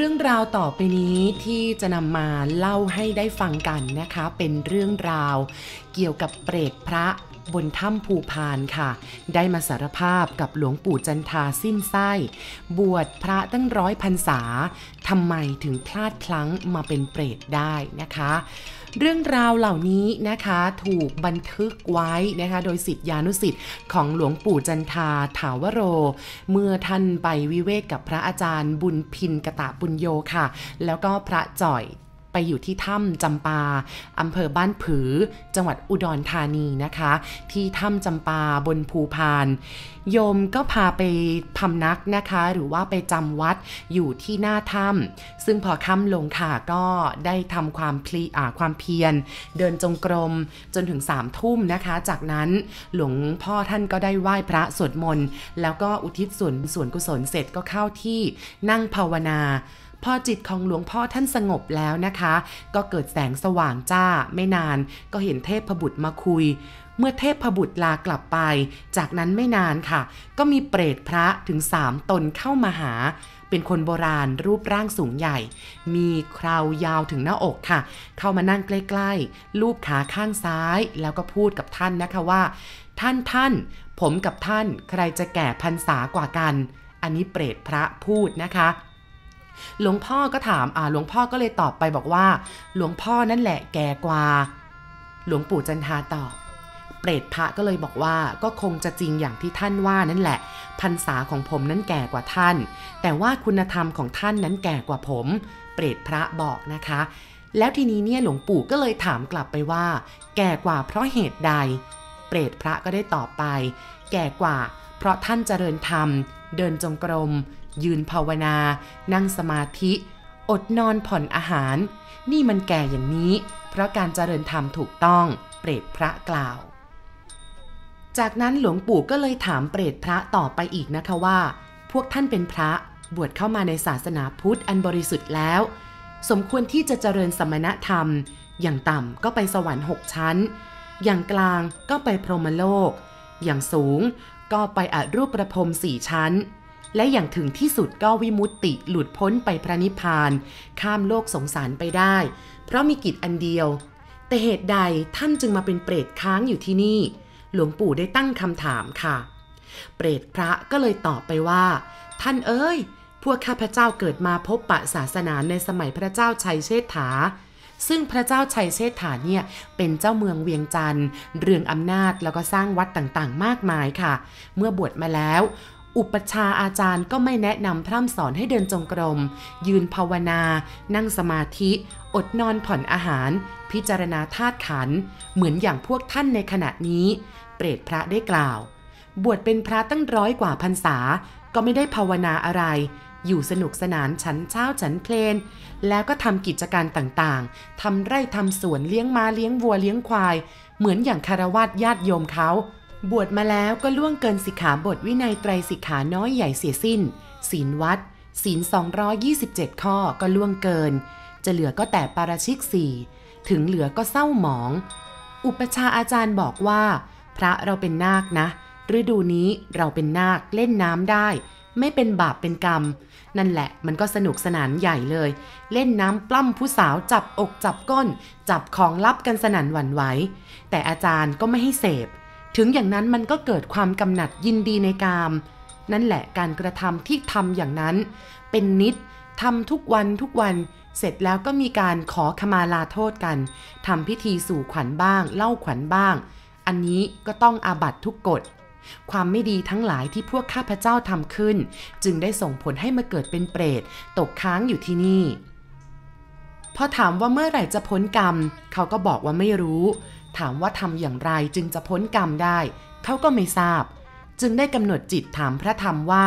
เรื่องราวต่อไปนี้ที่จะนำมาเล่าให้ได้ฟังกันนะคะ เป็นเรื่องราวเกี่ยวกับเปรตพระบนถ้ำภูพานค่ะ ได้มาสารภาพกับหลวงปู่จันทาสิ้นไส้ บวชพระตั้งร้อยพรรษาทำไมถึงพลาดพลั้งมาเป็นเปรตได้นะคะ เรื่องราวเหล่านี้นะคะถูกบันทึกไว้นะคะโดยสิทธิานุสิทธิ์ของหลวงปู่จันทาถาวโร เมื่อท่านไปวิเวกกับพระอาจารย์บุญพินกะตะปุญโยค่ะ แล้วก็พระจ่อย ไปอยู่ที่ถ้ำจำปาอำเภอบ้านผือ จังหวัดอุดรธานีนะคะ ที่ถ้ำจำปาบนภูพาน โยมก็พาไปพำนักนะคะ หรือว่าไปจำวัดอยู่ที่หน้าถ้ำซึ่งพอค่ำลงค่ะก็ได้ทำความพลีอ่าความเพียร เดินจงกรมจนถึงสามทุ่มนะคะ จากนั้นหลวงพ่อท่านก็ได้ไหว้พระสวดมนต์แล้วก็อุทิศส่วนส่วนกุศลเสร็จก็เข้าที่นั่งภาวนา พอจิตของหลวงพ่อท่านสงบแล้วนะคะ ก็เกิดแสงสว่างจ้าไม่นาน ก็เห็นเทพบุตรมาคุย เมื่อเทพบุตรลากลับไป จากนั้นไม่นานค่ะ ก็มีเปรตพระถึงสามตนเข้ามาหาเป็นคนโบราณรูปร่างสูงใหญ่ มีคราวยาวถึงหน้าอกค่ะ เข้ามานั่งใกล้ๆ ลูบขาข้างซ้าย แล้วก็พูดกับท่านนะคะว่า ท่านท่าน ผมกับท่านใครจะแก่พรรษากว่ากัน อันนี้เปรตพระพูดนะคะ หลวงพ่อก็ถามอ่าหลวงพ่อก็เลยตอบไปบอกว่า หลวงพ่อนั่นแหละแก่กว่า หลวงปู่จันทาตอบเปรตพระก็เลยบอกว่าก็คงจะจริงอย่างที่ท่านว่านั่นแหละ พรรษาของผมนั้นแก่กว่าท่าน แต่ว่าคุณธรรมของท่านนั้นแก่กว่าผม เปรตพระบอกนะคะ แล้วทีนี้เนี่ยหลวงปู่ก็เลยถามกลับไปว่า แก่กว่าเพราะเหตุใด เปรตพระก็ได้ตอบไป แก่กว่า เพราะท่านเจริญธรรม เดินจงกรม ยืนภาวนา นั่งสมาธิ อดนอนผ่อนอาหาร นี่มันแก่อย่างนี้ เพราะการเจริญธรรมถูกต้อง เปรตพระกล่าว จากนั้นหลวงปู่ก็เลยถามเปรตพระต่อไปอีกนะคะว่า พวกท่านเป็นพระบวชเข้ามาในศาสนาพุทธอันบริสุทธิ์แล้ว สมควรที่จะเจริญสมณธรรม อย่างต่ำก็ไปสวรรค์หกชั้น อย่างกลางก็ไปพรหมโลก อย่างสูง ก็ไปอรูปประพรมสี่ชั้น และอย่างถึงที่สุดก็วิมุตติหลุดพ้นไปพระนิพพาน ข้ามโลกสงสารไปได้ เพราะมีกิจอันเดียว แต่เหตุใดท่านจึงมาเป็นเปรตค้างอยู่ที่นี่ หลวงปู่ได้ตั้งคำถามค่ะ เปรตพระก็เลยตอบไปว่า ท่านเอ้ย พวกข้าพเจ้าเกิดมาพบปะศาสนาในสมัยพระเจ้าชัยเชษฐา ซึ่งพระเจ้าชัยเชษฐาเนี่ยเป็นเจ้าเมืองเวียงจันทร์เรืองอำนาจแล้วก็สร้างวัดต่างๆ มากมายค่ะ เมื่อบวชมาแล้ว อุปชาอาจารย์ก็ไม่แนะนำพร่ำสอนให้เดินจงกรม ยืนภาวนา นั่งสมาธิ อดนอนผ่อนอาหาร พิจารณาธาตุขัน เหมือนอย่างพวกท่านในขณะนี้ เปรตพระได้กล่าว บวชเป็นพระตั้งร้อยกว่าพรรษา ก็ไม่ได้ภาวนาอะไร อยู่สนุกสนานฉันเช้าฉันเพลน แล้วก็ทำกิจการต่างๆ ทำไร่ทำสวนเลี้ยงม้าเลี้ยงวัวเลี้ยงควาย เหมือนอย่างคารวาสญาติโยมเขา บวชมาแล้วก็ล่วงเกินสิกขาบทวินัยไตรสิกขาน้อยใหญ่เสียสิ้น ศีลวัดศีล 227 ข้อก็ล่วงเกิน จะเหลือก็แต่ปาราชิกสี่ถึงเหลือก็เศร้าหมอง อุปชาอาจารย์บอกว่า พระเราเป็นนาคนะ ฤดูนี้เราเป็นนาคเล่นน้ำได้ ไม่เป็นบาปเป็นกรรม นั่นแหละมันก็สนุกสนานใหญ่เลย เล่นน้ำปล้ำผู้สาวจับอกจับก้น จับของลับกันสนั่นหวั่นไหว แต่อาจารย์ก็ไม่ให้เสพ ถึงอย่างนั้นมันก็เกิดความกำหนัดยินดีในกาม นั่นแหละการกระทำที่ทำอย่างนั้น เป็นนิดทำทุกวันทุกวันเสร็จแล้วก็มีการขอขมาลาโทษกันทำพิธีสู่ขวัญบ้าง เล่าขวัญบ้าง อันนี้ก็ต้องอาบัตทุกกฎ ความไม่ดีทั้งหลายที่พวกข้าพเจ้าทำขึ้น จึงได้ส่งผลให้มาเกิดเป็นเปรต ตกค้างอยู่ที่นี่ พอถามว่าเมื่อไหร่จะพ้นกรรม เขาก็บอกว่าไม่รู้ ถามว่าทำอย่างไรจึงจะพ้นกรรมได้ เขาก็ไม่ทราบ จึงได้กำหนดจิตถามพระธรรมว่า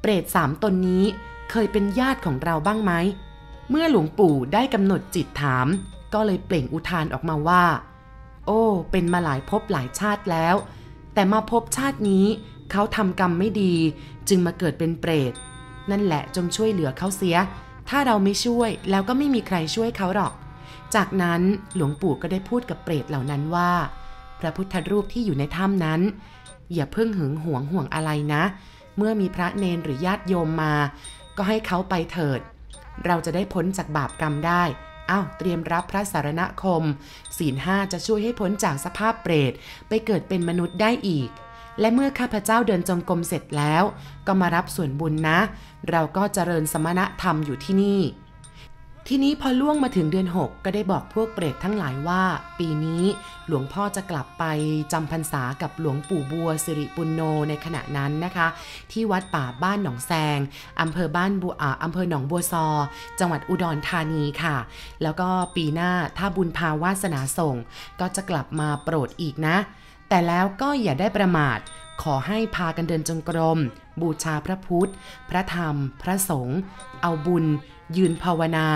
เปรตสามตนนี้เคยเป็นญาติของเราบ้างไหม เมื่อหลวงปู่ได้กำหนดจิตถาม ก็เลยเปล่งอุทานออกมาว่า โอ้ เป็นมาหลายภพหลายชาติแล้ว แต่มาพบชาตินี้ เขาทำกรรมไม่ดี จึงมาเกิดเป็นเปรต นั่นแหละจงช่วยเหลือเขาเสีย ถ้าเราไม่ช่วยแล้วก็ไม่มีใครช่วยเขาหรอก จากนั้นหลวงปู่ก็ได้พูดกับเปรตเหล่านั้นว่า พระพุทธรูปที่อยู่ในถ้ำนั้น อย่าเพิ่งหึงหวงห่วงอะไรนะ เมื่อมีพระเนนหรือญาติโยมมา ก็ให้เขาไปเถิด เราจะได้พ้นจากบาปกรรมได้ อ้าวเตรียมรับพระสารณคม ศีลห้าจะช่วยให้พ้นจากสภาพเปรต ไปเกิดเป็นมนุษย์ได้อีก และเมื่อข้าพเจ้าเดินจงกรมเสร็จแล้ว ก็มารับส่วนบุญนะ เราก็เจริญสมณธรรมอยู่ที่นี่ ทีนี้พอล่วงมาถึงเดือน 6 ก็ได้บอกพวกเปรตทั้งหลายว่า ปีนี้หลวงพ่อจะกลับไปจำพรรษากับหลวงปู่บัวสิริปุณโนในขณะนั้นนะคะ ที่วัดป่าบ้านหนองแซงอำเภอบ้านบัวอ่าอำเภอหนองบัวซอ จังหวัดอุดรธานีค่ะ แล้วก็ปีหน้าถ้าบุญพาวาสนาส่ง ก็จะกลับมาโปรดอีกนะ แต่แล้วก็อย่าได้ประมาท ขอให้พากันเดินจงกรม บูชาพระพุทธ พระธรรม พระสงฆ์เอาบุญ ยืนภาวนา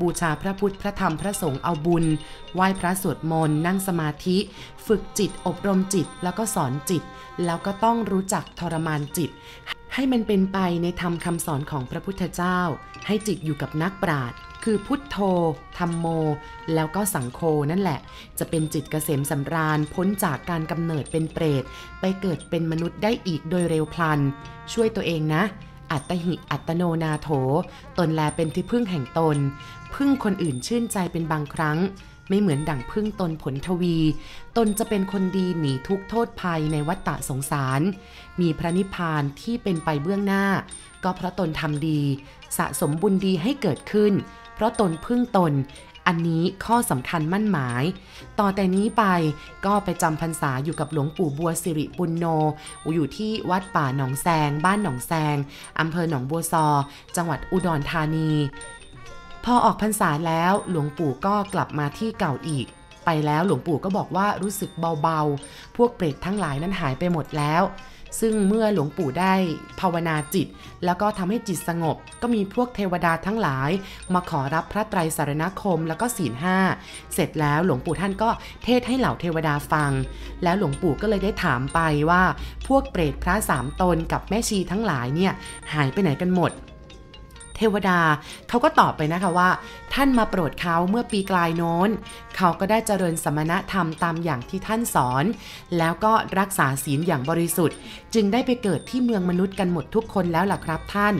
บูชาพระพุทธพระธรรมพระสงฆ์เอาบุญ ไหว้พระสวดมนต์นั่งสมาธิ ฝึกจิตอบรมจิตแล้วก็สอนจิต แล้วก็ต้องรู้จักทรมานจิต ให้มันเป็นไปในธรรมคำสอนของพระพุทธเจ้า ให้จิตอยู่กับนักปราชญ์คือพุทโธธรรมโม แล้วก็สังโฆนั่นแหละ จะเป็นจิตเกษมสำราญพ้นจากการกำเนิดเป็นเปรต ไปเกิดเป็นมนุษย์ได้อีกโดยเร็วพลัน ช่วยตัวเองนะ อัตหิอัตโนนาโถ ตนแลเป็นที่พึ่งแห่งตน พึ่งคนอื่นชื่นใจเป็นบางครั้ง ไม่เหมือนดั่งพึ่งตนผลทวี ตนจะเป็นคนดีหนีทุกโทษภัยในวัฏฏะสงสาร มีพระนิพพานที่เป็นไปเบื้องหน้า ก็เพราะตนทำดี สะสมบุญดีให้เกิดขึ้น เพราะตนพึ่งตน อันนี้ข้อสำคัญมั่นหมาย ต่อแต่นี้ไปก็ไปจำพรรษาอยู่กับหลวงปู่บัวสิริปุณโน อยู่ที่วัดป่าหนองแซง บ้านหนองแซงอำเภอหนองบัวซอ จังหวัดอุดรธานี พอออกพรรษาแล้วหลวงปู่ก็กลับมาที่เก่าอีก ไปแล้วหลวงปู่ก็บอกว่ารู้สึกเบาๆ พวกเปรตทั้งหลายนั้นหายไปหมดแล้ว ซึ่งเมื่อหลวงปู่ได้ภาวนาจิต แล้วก็ทำให้จิตสงบ ก็มีพวกเทวดาทั้งหลาย มาขอรับพระไตรสารณคมแล้วก็ศีลห้าเสร็จแล้วหลวงปู่ท่านก็เทศให้เหล่าเทวดาฟัง แล้วหลวงปู่ก็เลยได้ถามไปว่า พวกเปรตพระสามตนกับแม่ชีทั้งหลายเนี่ยหายไปไหนกันหมด เทวดาเขาก็ตอบไปนะคะว่า ท่านมาโปรดเขาเมื่อปีกลายโน้น เขาก็ได้เจริญสมณธรรมตามอย่างที่ท่านสอน แล้วก็รักษาศีลอย่างบริสุทธิ์ จึงได้ไปเกิดที่เมืองมนุษย์กันหมดทุกคนแล้วล่ะครับท่าน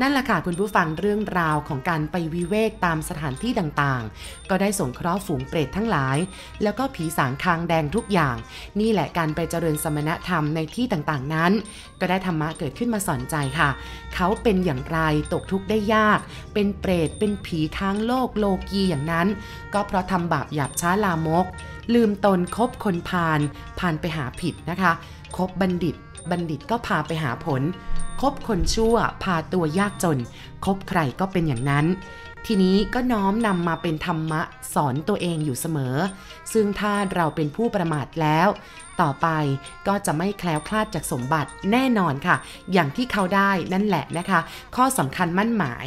นั่นแหละค่ะคุณผู้ฟังเรื่องราวของการไปวิเวกตามสถานที่ต่างๆ ก็ได้สงเคราะห์ฝูงเปรตทั้งหลาย แล้วก็ผีสางคางแดงทุกอย่าง นี่แหละการไปเจริญสมณธรรมในที่ต่างๆนั้น ก็ได้ธรรมะเกิดขึ้นมาสอนใจค่ะ เขาเป็นอย่างไรตกทุกข์ได้ยาก เป็นเปรตเป็นผีค้างโลกโลกีอย่างนั้น ก็เพราะทำบาปหยาบช้าลามก ลืมตนคบคนพาลพาลไปหาผิดนะคะ คบบัณฑิต บัณฑิตก็พาไปหาผล คบคนชั่วพาตัวยากจน คบใครก็เป็นอย่างนั้น ทีนี้ก็น้อมนำมาเป็นธรรมะสอนตัวเองอยู่เสมอ ซึ่งถ้าเราเป็นผู้ประมาทแล้ว ต่อไปก็จะไม่แคล้วคลาดจากสมบัติแน่นอนค่ะ อย่างที่เขาได้นั่นแหละนะคะ ข้อสำคัญมั่นหมาย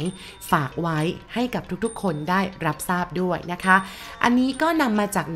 ฝากไว้ให้กับทุกๆ คนได้รับทราบด้วยนะคะ อันนี้ก็นำมาจาก